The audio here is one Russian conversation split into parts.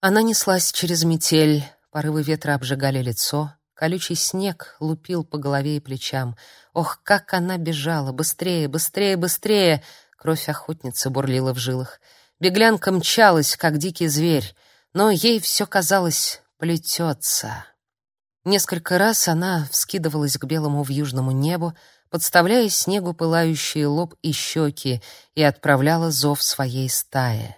Она неслась через метель, порывы ветра обжигали лицо, колючий снег лупил по голове и плечам. Ох, как она бежала! Быстрее, быстрее, быстрее! Кровь охотницы бурлила в жилах. Беглянка мчалась, как дикий зверь, но ей все казалось плетется. Несколько раз она вскидывалась к белому вьюжному небу, подставляя снегу пылающие лоб и щеки, и отправляла зов своей стае.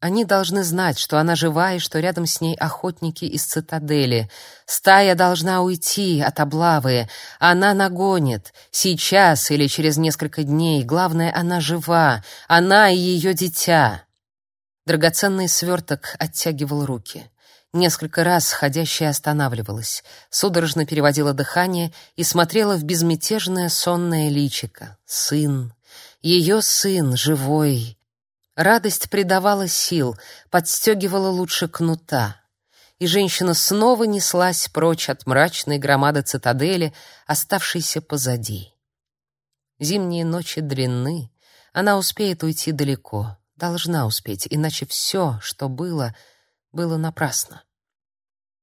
Они должны знать, что она жива и что рядом с ней охотники из цитадели. Стая должна уйти от облавы. Она нагонит. Сейчас или через несколько дней. Главное, она жива. Она и ее дитя. Драгоценный сверток оттягивал руки. Несколько раз ходящая останавливалась, судорожно переводила дыхание и смотрела в безмятежное сонное личико. Сын. Ее сын, живой, Радость придавала сил, подстегивала лучше кнута. И женщина снова неслась прочь от мрачной громады цитадели, оставшейся позади. Зимние ночи длинны, она успеет уйти далеко, должна успеть, иначе все, что было, было напрасно.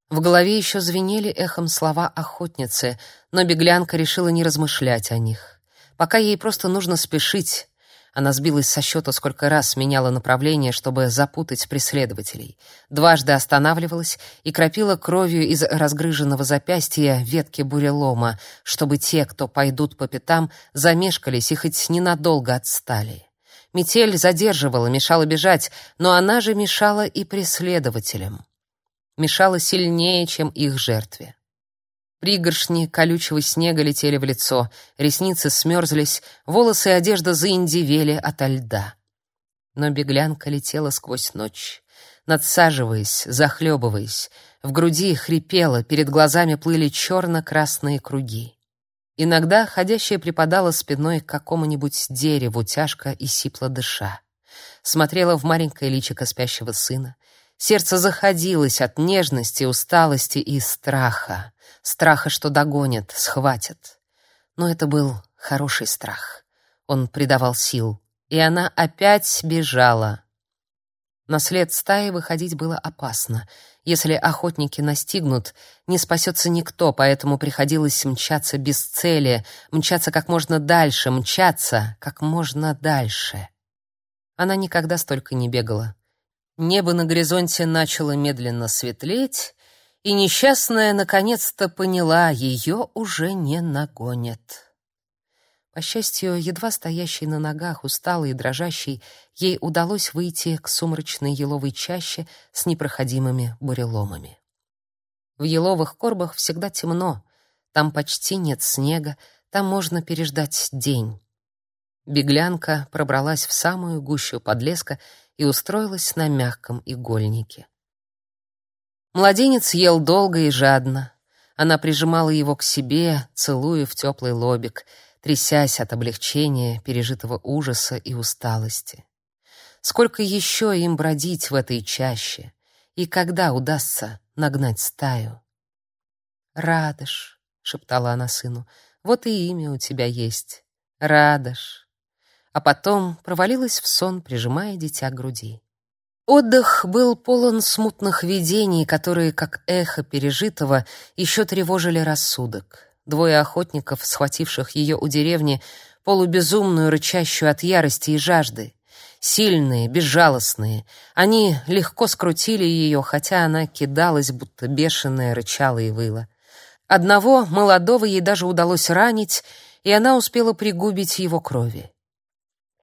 В голове еще звенели эхом слова охотницы, но беглянка решила не размышлять о них. Пока ей просто нужно спешить, она сбилась со счета, сколько раз меняла направление, чтобы запутать преследователей. Дважды останавливалась и кропила кровью из разгрыженного запястья ветки бурелома, чтобы те, кто пойдут по пятам, замешкались и хоть ненадолго отстали. Метель задерживала, мешала бежать, но она же мешала и преследователям. Мешала сильнее, чем их жертве. Пригоршни колючего снега летели в лицо, ресницы смерзлись, волосы и одежда заиндивели ото льда. Но беглянка летела сквозь ночь, надсаживаясь, захлебываясь, в груди хрипело, перед глазами плыли черно-красные круги. Иногда ходящая припадала спиной к какому-нибудь дереву, тяжко и сипло дыша. Смотрела в маленькое личико спящего сына, Сердце заходилось от нежности, усталости и страха. Страха, что догонят, схватят. Но это был хороший страх. Он придавал сил. И она опять бежала. На след стаи выходить было опасно. Если охотники настигнут, не спасется никто, поэтому приходилось мчаться без цели, мчаться как можно дальше, мчаться как можно дальше. Она никогда столько не бегала. Небо на горизонте начало медленно светлеть, и несчастная наконец-то поняла, ее уже не нагонят. По счастью, едва стоящей на ногах, усталой и дрожащей, ей удалось выйти к сумрачной еловой чаще с непроходимыми буреломами. В еловых корбах всегда темно, там почти нет снега, там можно переждать день. Беглянка пробралась в самую гущу подлеска и устроилась на мягком игольнике. Младенец ел долго и жадно. Она прижимала его к себе, целуя в теплый лобик, трясясь от облегчения, пережитого ужаса и усталости. Сколько еще им бродить в этой чаще? И когда удастся нагнать стаю? «Радыш», — шептала она сыну, — «вот и имя у тебя есть. Радыш» а потом провалилась в сон, прижимая дитя к груди. Отдых был полон смутных видений, которые, как эхо пережитого, еще тревожили рассудок. Двое охотников, схвативших ее у деревни, полубезумную, рычащую от ярости и жажды. Сильные, безжалостные. Они легко скрутили ее, хотя она кидалась, будто бешеная, рычала и выла. Одного, молодого, ей даже удалось ранить, и она успела пригубить его крови.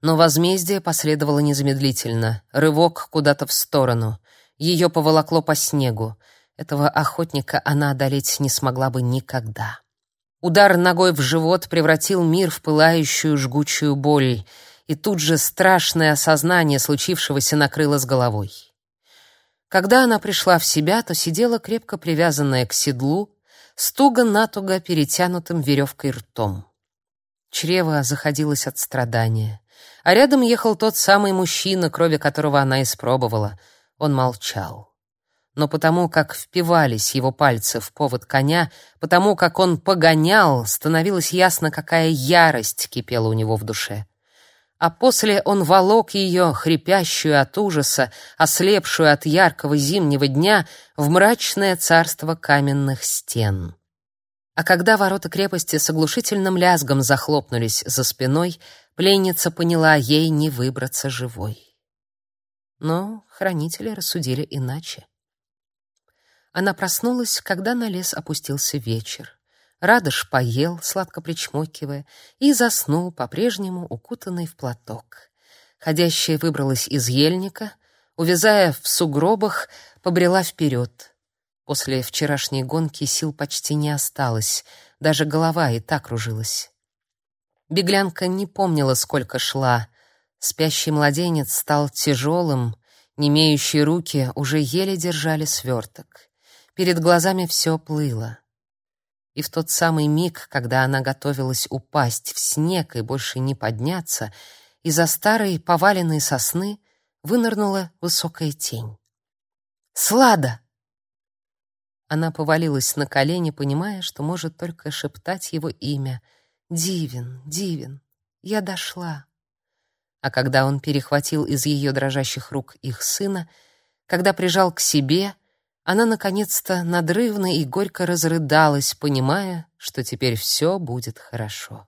Но возмездие последовало незамедлительно. Рывок куда-то в сторону. Ее поволокло по снегу. Этого охотника она одолеть не смогла бы никогда. Удар ногой в живот превратил мир в пылающую жгучую боль, и тут же страшное осознание случившегося накрыло с головой. Когда она пришла в себя, то сидела крепко привязанная к седлу, с туго-натуго перетянутым веревкой ртом. Чрево заходилось от страдания а рядом ехал тот самый мужчина, крови которого она испробовала. Он молчал. Но потому как впивались его пальцы в повод коня, потому как он погонял, становилось ясно, какая ярость кипела у него в душе. а после он волок ее, хрипящую от ужаса, ослепшую от яркого зимнего дня, в мрачное царство каменных стен. А когда ворота крепости с оглушительным лязгом захлопнулись за спиной, пленница поняла, ей не выбраться живой. Но хранители рассудили иначе. Она проснулась, когда на лес опустился вечер. Радыш поел, сладко причмокивая, и заснул, по-прежнему укутанный в платок. Ходящая выбралась из ельника, увязая в сугробах, побрела вперед. После вчерашней гонки сил почти не осталось, даже голова и так кружилась. Беглянка не помнила, сколько шла. Спящий младенец стал тяжелым, немеющие руки уже еле держали сверток. Перед глазами все плыло. И в тот самый миг, когда она готовилась упасть в снег и больше не подняться, из-за старой поваленной сосны вынырнула высокая тень. «Слада!» Она повалилась на колени, понимая, что может только шептать его имя. «Дивин, Дивин, я дошла». А когда он перехватил из ее дрожащих рук их сына, когда прижал к себе, она наконец-то надрывно и горько разрыдалась, понимая, что теперь все будет хорошо.